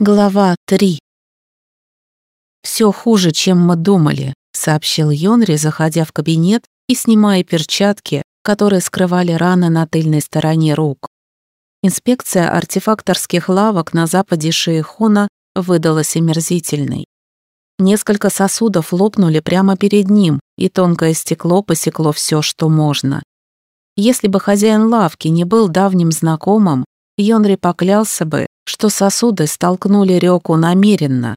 Глава 3 «Все хуже, чем мы думали», — сообщил Йонри, заходя в кабинет и снимая перчатки, которые скрывали раны на тыльной стороне рук. Инспекция артефакторских лавок на западе Шиехона выдалась омерзительной. Несколько сосудов лопнули прямо перед ним, и тонкое стекло посекло все, что можно. Если бы хозяин лавки не был давним знакомым, Йонри поклялся бы, что сосуды столкнули Рёку намеренно.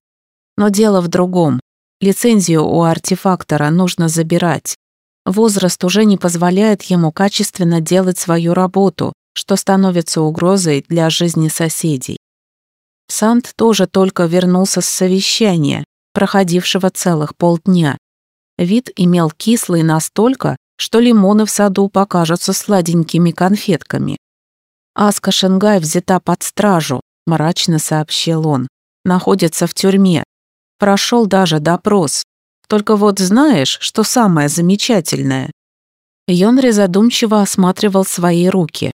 Но дело в другом. Лицензию у артефактора нужно забирать. Возраст уже не позволяет ему качественно делать свою работу, что становится угрозой для жизни соседей. Сант тоже только вернулся с совещания, проходившего целых полдня. Вид имел кислый настолько, что лимоны в саду покажутся сладенькими конфетками. Аска Шенгай взята под стражу, — мрачно сообщил он. «Находится в тюрьме. Прошел даже допрос. Только вот знаешь, что самое замечательное?» Йонри задумчиво осматривал свои руки.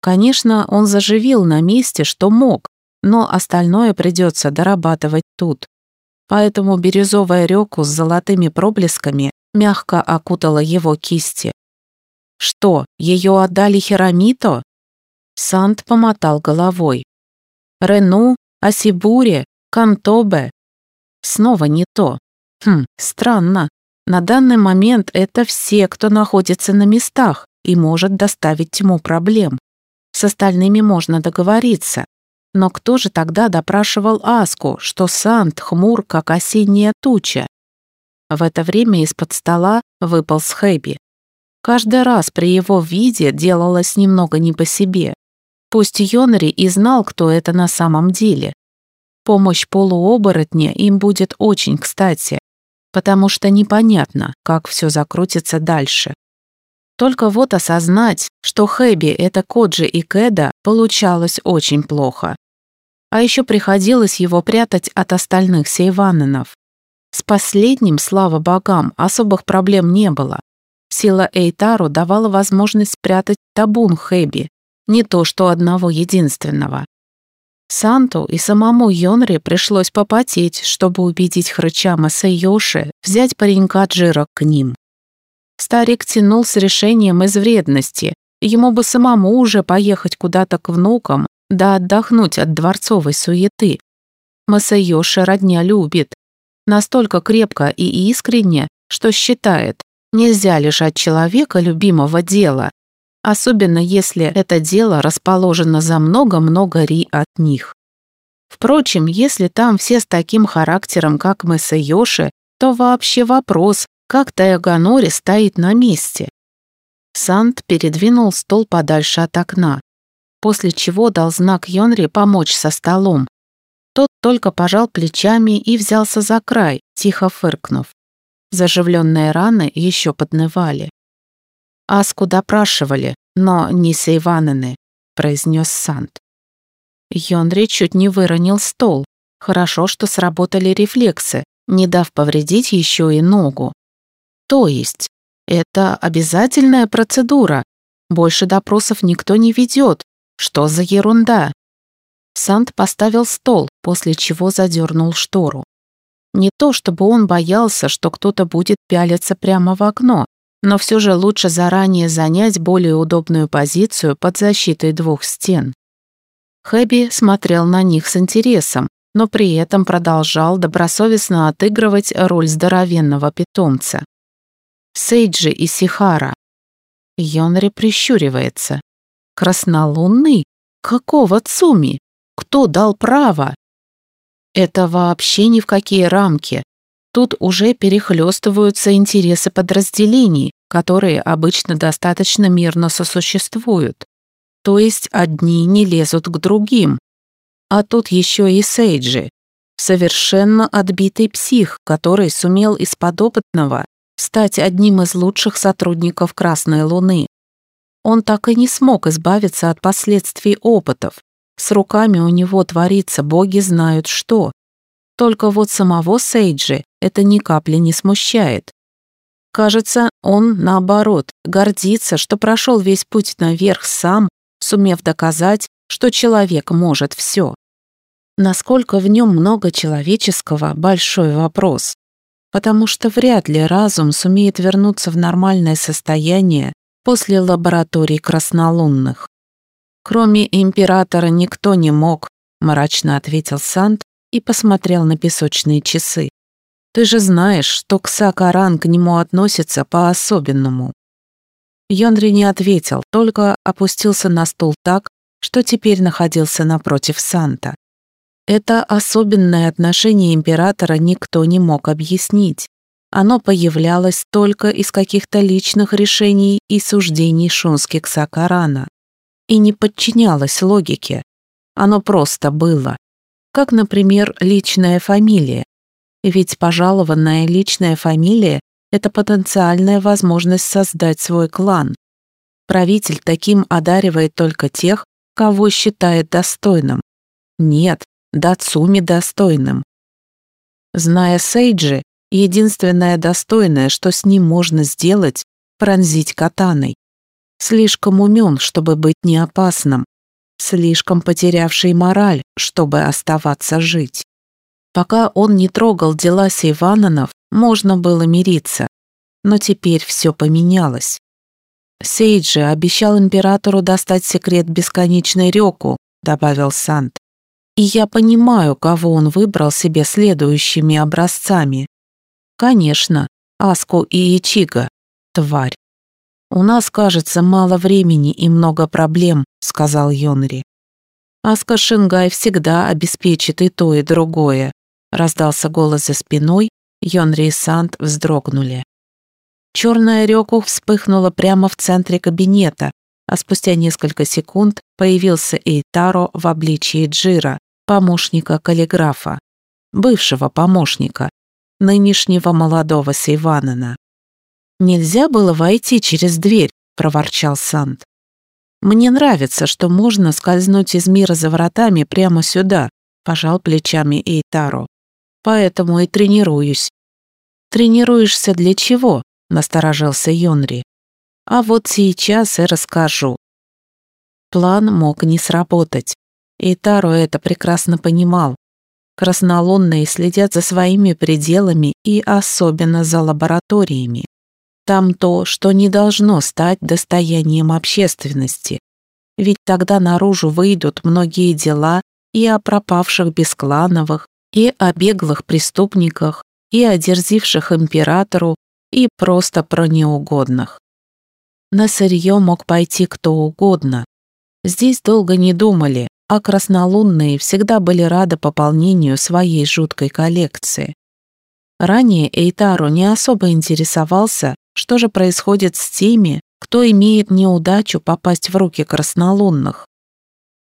Конечно, он заживил на месте, что мог, но остальное придется дорабатывать тут. Поэтому бирюзовая реку с золотыми проблесками мягко окутала его кисти. «Что, ее отдали Херамито?» Сант помотал головой. Рену, Асибуре, Кантобе. Снова не то. Хм, странно. На данный момент это все, кто находится на местах и может доставить тьму проблем. С остальными можно договориться. Но кто же тогда допрашивал Аску, что Сант хмур, как осенняя туча? В это время из-под стола выпал Хэби. Каждый раз при его виде делалось немного не по себе. Пусть Йонри и знал, кто это на самом деле. Помощь полуоборотня им будет очень кстати, потому что непонятно, как все закрутится дальше. Только вот осознать, что Хэби — это Коджи и Кэда, получалось очень плохо. А еще приходилось его прятать от остальных сейваненов. С последним, слава богам, особых проблем не было. Сила Эйтару давала возможность спрятать табун Хэби, не то что одного единственного. Санту и самому Йонри пришлось попотеть, чтобы убедить Хрычама Сайоши взять паренька Джира к ним. Старик тянул с решением из вредности, ему бы самому уже поехать куда-то к внукам, да отдохнуть от дворцовой суеты. Масайоши родня любит. Настолько крепко и искренне, что считает, нельзя лишать человека любимого дела, особенно если это дело расположено за много-много ри от них. Впрочем, если там все с таким характером, как мы с Йоши, то вообще вопрос, как Таяганори стоит на месте. Сант передвинул стол подальше от окна, после чего дал знак Йонри помочь со столом. Тот только пожал плечами и взялся за край, тихо фыркнув. Заживленные раны еще поднывали. Аску допрашивали, но не Сейванены», — произнес Сант. Йонри чуть не выронил стол. Хорошо, что сработали рефлексы, не дав повредить еще и ногу. То есть, это обязательная процедура. Больше допросов никто не ведет. Что за ерунда? Сант поставил стол, после чего задернул штору. Не то, чтобы он боялся, что кто-то будет пялиться прямо в окно, но все же лучше заранее занять более удобную позицию под защитой двух стен. Хэби смотрел на них с интересом, но при этом продолжал добросовестно отыгрывать роль здоровенного питомца. Сейджи и Сихара. Йонри прищуривается. Краснолунный? Какого Цуми? Кто дал право? Это вообще ни в какие рамки. Тут уже перехлестываются интересы подразделений, которые обычно достаточно мирно сосуществуют. То есть одни не лезут к другим. А тут еще и Сейджи, совершенно отбитый псих, который сумел из подопытного стать одним из лучших сотрудников Красной Луны. Он так и не смог избавиться от последствий опытов. С руками у него творится боги знают что. Только вот самого Сейджи это ни капли не смущает. Кажется, он, наоборот, гордится, что прошел весь путь наверх сам, сумев доказать, что человек может все. Насколько в нем много человеческого – большой вопрос, потому что вряд ли разум сумеет вернуться в нормальное состояние после лабораторий краснолунных. Кроме императора никто не мог, мрачно ответил Сант и посмотрел на песочные часы. Ты же знаешь, что Ксакаран к нему относится по-особенному. Йонри не ответил, только опустился на стул так, что теперь находился напротив Санта. Это особенное отношение императора никто не мог объяснить. Оно появлялось только из каких-то личных решений и суждений Шунски Ксакарана и не подчинялось логике. Оно просто было. Как, например, личная фамилия. Ведь пожалованная личная фамилия – это потенциальная возможность создать свой клан. Правитель таким одаривает только тех, кого считает достойным. Нет, Дацуми достойным. Зная Сейджи, единственное достойное, что с ним можно сделать, пронзить катаной. Слишком умен, чтобы быть неопасным, слишком потерявший мораль, чтобы оставаться жить. Пока он не трогал дела Сейвананов, можно было мириться, но теперь все поменялось. Сейджи обещал императору достать секрет бесконечной реку, добавил Сант. И я понимаю, кого он выбрал себе следующими образцами. Конечно, Аску и Ичига. Тварь. «У нас, кажется, мало времени и много проблем», — сказал Йонри. «Аска Шингай всегда обеспечит и то, и другое», — раздался голос за спиной, Йонри и Сант вздрогнули. Черная рёку вспыхнула прямо в центре кабинета, а спустя несколько секунд появился Эйтаро в обличии Джира, помощника каллиграфа, бывшего помощника, нынешнего молодого Сейванена. «Нельзя было войти через дверь», — проворчал Сант. «Мне нравится, что можно скользнуть из мира за вратами прямо сюда», — пожал плечами Эйтаро. «Поэтому и тренируюсь». «Тренируешься для чего?» — насторожился Йонри. «А вот сейчас и расскажу». План мог не сработать. И Таро это прекрасно понимал. Краснолунные следят за своими пределами и особенно за лабораториями. Там то, что не должно стать достоянием общественности. Ведь тогда наружу выйдут многие дела и о пропавших бесклановых, и о беглых преступниках, и о дерзивших императору, и просто про неугодных. На сырье мог пойти кто угодно. Здесь долго не думали, а краснолунные всегда были рады пополнению своей жуткой коллекции. Ранее Эйтару не особо интересовался, что же происходит с теми, кто имеет неудачу попасть в руки краснолунных.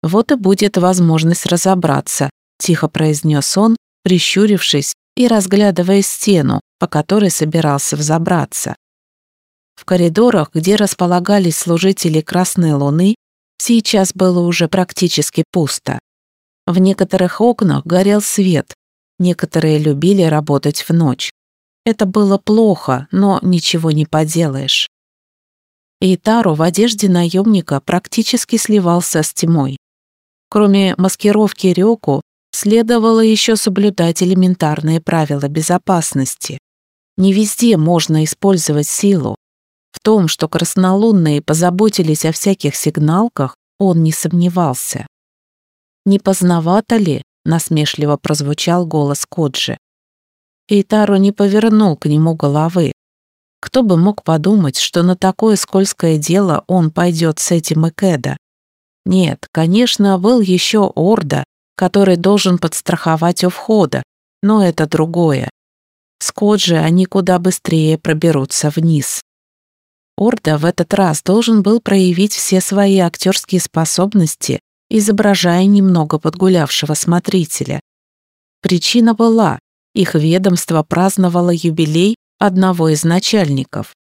Вот и будет возможность разобраться, тихо произнес он, прищурившись и разглядывая стену, по которой собирался взобраться. В коридорах, где располагались служители Красной Луны, Сейчас было уже практически пусто. В некоторых окнах горел свет, некоторые любили работать в ночь. Это было плохо, но ничего не поделаешь. Итару в одежде наемника практически сливался с тьмой. Кроме маскировки Рёку, следовало еще соблюдать элементарные правила безопасности. Не везде можно использовать силу, в том, что краснолунные позаботились о всяких сигналках, он не сомневался. «Не поздновато ли?» — насмешливо прозвучал голос Коджи. Эйтару не повернул к нему головы. Кто бы мог подумать, что на такое скользкое дело он пойдет с этим Экеда? Нет, конечно, был еще Орда, который должен подстраховать у входа, но это другое. С Коджи они куда быстрее проберутся вниз. Орда в этот раз должен был проявить все свои актерские способности, изображая немного подгулявшего смотрителя. Причина была, их ведомство праздновало юбилей одного из начальников.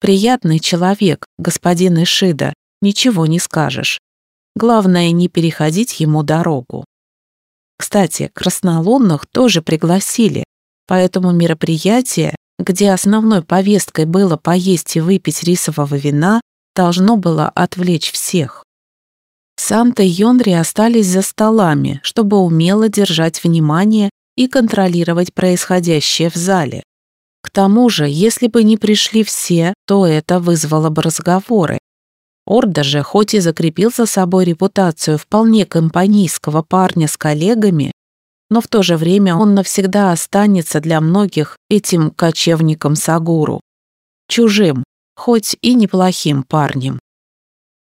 Приятный человек, господин Ишида, ничего не скажешь. Главное, не переходить ему дорогу. Кстати, краснолунных тоже пригласили, поэтому мероприятие где основной повесткой было поесть и выпить рисового вина, должно было отвлечь всех. Санта и Йонри остались за столами, чтобы умело держать внимание и контролировать происходящее в зале. К тому же, если бы не пришли все, то это вызвало бы разговоры. Орда же, хоть и закрепил за собой репутацию вполне компанийского парня с коллегами, но в то же время он навсегда останется для многих этим кочевником Сагуру. Чужим, хоть и неплохим парнем.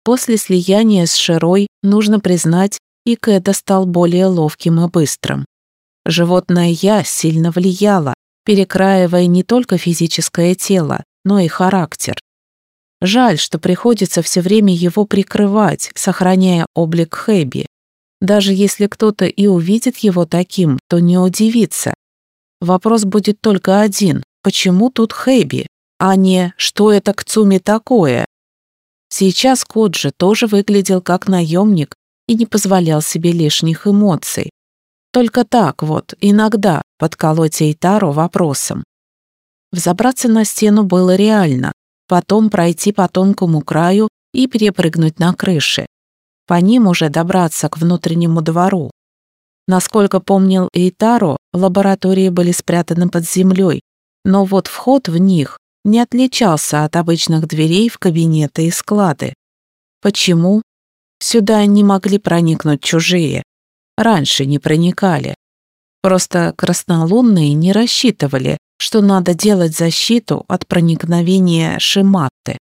После слияния с Широй, нужно признать, и Кэда стал более ловким и быстрым. Животное «я» сильно влияло, перекраивая не только физическое тело, но и характер. Жаль, что приходится все время его прикрывать, сохраняя облик Хэби. Даже если кто-то и увидит его таким, то не удивится. Вопрос будет только один – почему тут Хэби, а не «что это к Цуме такое?» Сейчас Коджи тоже выглядел как наемник и не позволял себе лишних эмоций. Только так вот, иногда, подколоть Эйтару вопросом. Взобраться на стену было реально, потом пройти по тонкому краю и перепрыгнуть на крыши. По ним уже добраться к внутреннему двору. Насколько помнил Эйтаро, лаборатории были спрятаны под землей, но вот вход в них не отличался от обычных дверей в кабинеты и склады. Почему? Сюда не могли проникнуть чужие. Раньше не проникали. Просто краснолунные не рассчитывали, что надо делать защиту от проникновения Шиматты.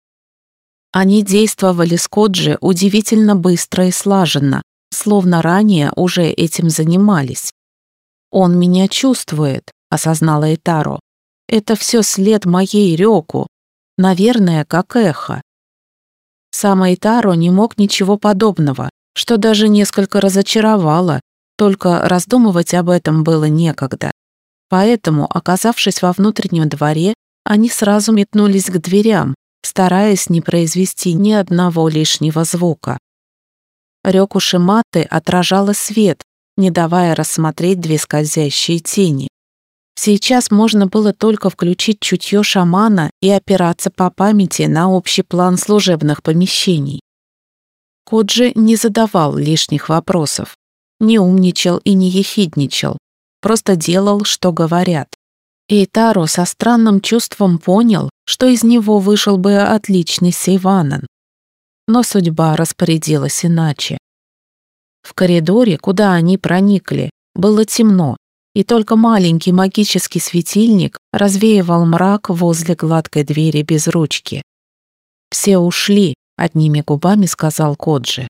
Они действовали с Коджи удивительно быстро и слаженно, словно ранее уже этим занимались. «Он меня чувствует», — осознала Итаро. Это все след моей Рёку. Наверное, как эхо. Сам Айтаро не мог ничего подобного, что даже несколько разочаровало, только раздумывать об этом было некогда. Поэтому, оказавшись во внутреннем дворе, они сразу метнулись к дверям, стараясь не произвести ни одного лишнего звука. Рёку Шиматы отражала свет, не давая рассмотреть две скользящие тени. Сейчас можно было только включить чутье шамана и опираться по памяти на общий план служебных помещений. Коджи не задавал лишних вопросов, не умничал и не ехидничал, просто делал, что говорят. И Таро со странным чувством понял, что из него вышел бы отличный Сейванан. Но судьба распорядилась иначе. В коридоре, куда они проникли, было темно, и только маленький магический светильник развеивал мрак возле гладкой двери без ручки. «Все ушли», — одними губами сказал Коджи.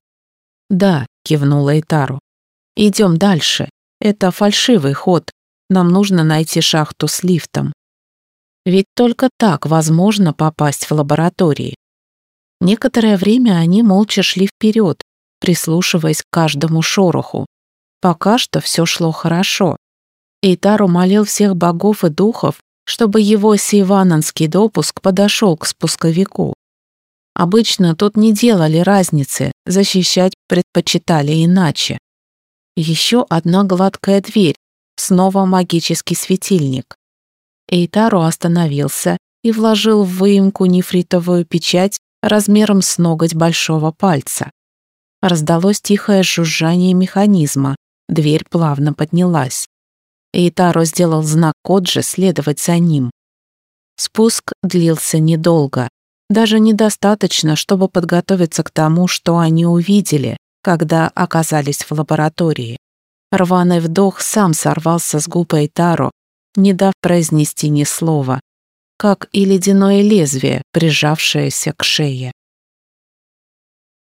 «Да», — кивнула Итару. «Идем дальше. Это фальшивый ход. Нам нужно найти шахту с лифтом. Ведь только так возможно попасть в лаборатории». Некоторое время они молча шли вперед, прислушиваясь к каждому шороху. Пока что все шло хорошо. Эйтару молил всех богов и духов, чтобы его сейвананский допуск подошел к спусковику. Обычно тут не делали разницы, защищать предпочитали иначе. Еще одна гладкая дверь, снова магический светильник. Эйтару остановился и вложил в выемку нефритовую печать размером с ноготь большого пальца. Раздалось тихое жужжание механизма, дверь плавно поднялась. Эйтаро сделал знак Коджи следовать за ним. Спуск длился недолго, даже недостаточно, чтобы подготовиться к тому, что они увидели, когда оказались в лаборатории. Рваный вдох сам сорвался с губ Эйтаро, не дав произнести ни слова, как и ледяное лезвие, прижавшееся к шее.